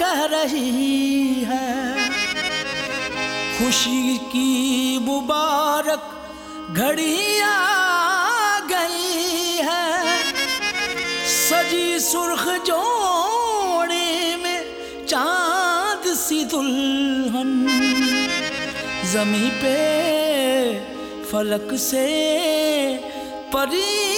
कह रही है। खुशी की मुबारक घड़ी आ गई है। सजी सुर्ख जोड़े में चाँद सी दुल्हन। जमी पे फलक से परिया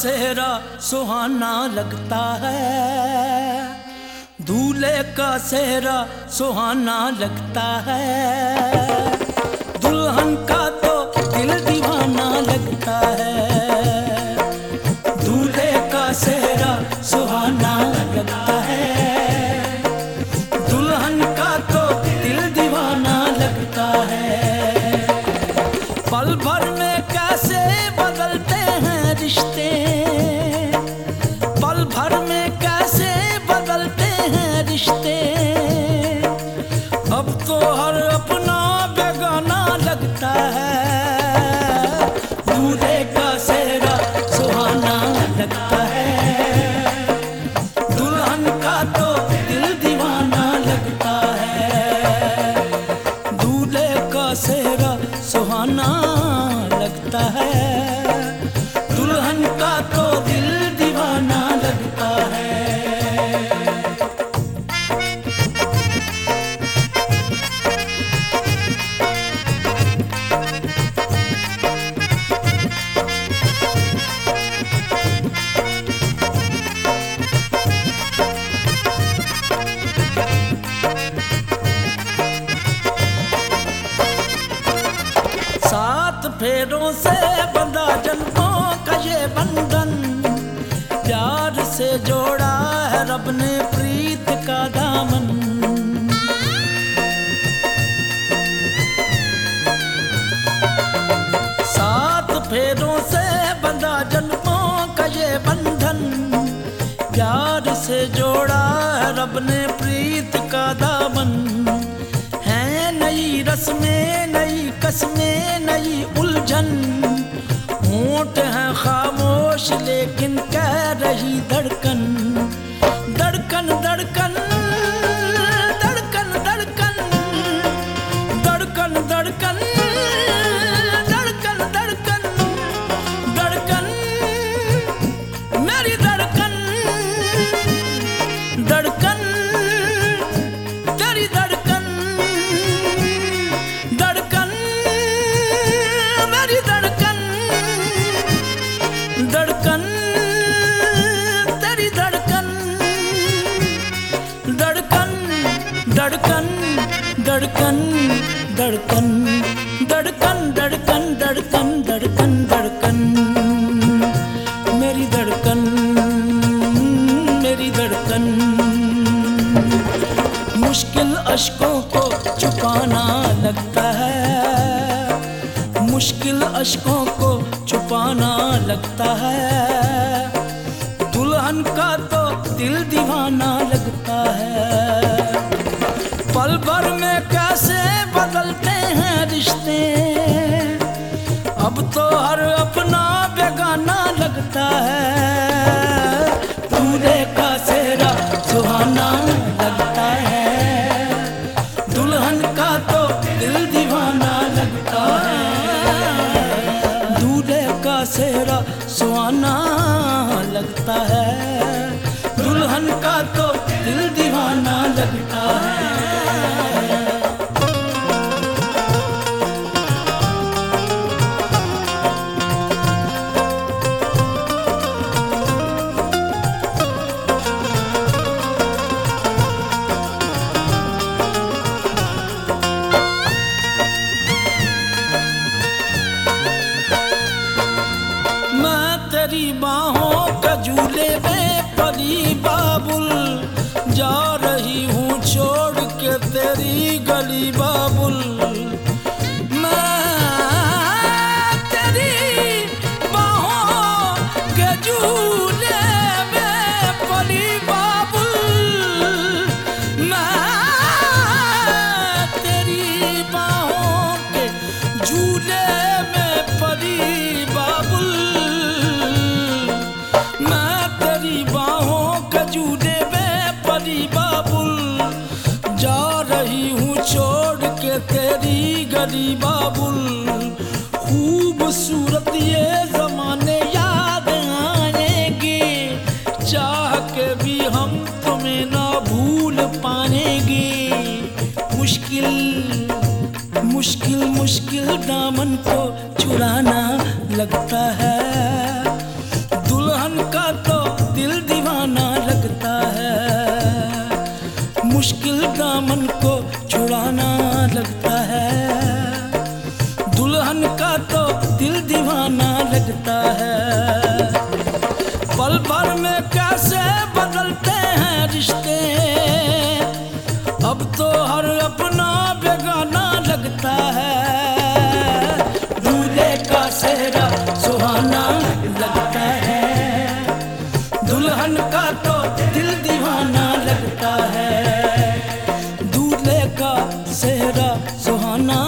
सेहरा सुहाना लगता है। दूल्हे का सेहरा सुहाना लगता है। दुल्हन का तो दिल दीवाना लगता है। दूल्हे का सेहरा सुहाना लगता है। दुल्हन का तो दिल दीवाना लगता है। पल भर में कैसे बदलते हैं रिश्ते पल भर में कैसे बदलते हैं रिश्ते? अब तो हर अपना बेगाना लगता है। दूल्हे का सेहरा प्यार से जोड़ा है रब ने प्रीत का दामन। सात फेरों से बंधा जन्मों का ये बंधन। प्यार से जोड़ा है रब ने प्रीत का दामन। है नई रस्में, नई कस्में, नई उलझन। होंठ है खामोश लेकिन रही धड़कन धड़कन धड़कन धड़कन धड़कन धड़कन धड़कन धड़कन धड़कन। मेरी धड़कन मेरी धड़कन। मुश्किल अशकों को छुपाना लगता है। मुश्किल अशकों को छुपाना लगता है। दुल्हन का तो दिल दीवाना लगता है। पल भर में कैसे लगता है। मुश्किल दामन को चुराना लगता है। दुल्हन का तो दिल दीवाना लगता है। मुश्किल दामन को छुड़ाना लगता है। दुल्हन का तो दिल दीवाना लगता है। पल भर में कैसे का तो दिल दीवाना लगता है। दूल्हे का सेहरा सुहाना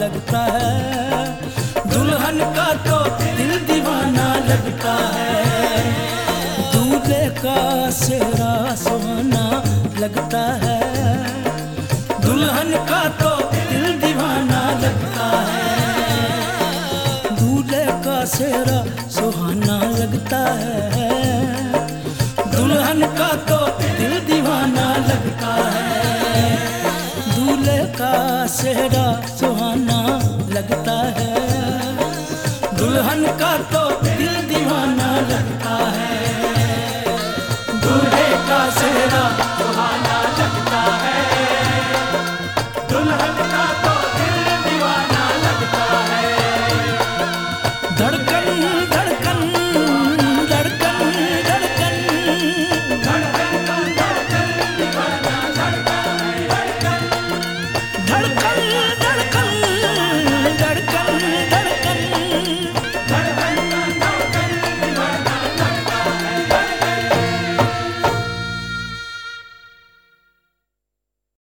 लगता है। दुल्हन का तो दिल दीवाना लगता है। दूल्हे का सेहरा सुहाना लगता है। दुल्हन का तो दिल दीवाना लगता है। दूल्हे का सेहरा सुहाना लगता है। दुल्हन का तो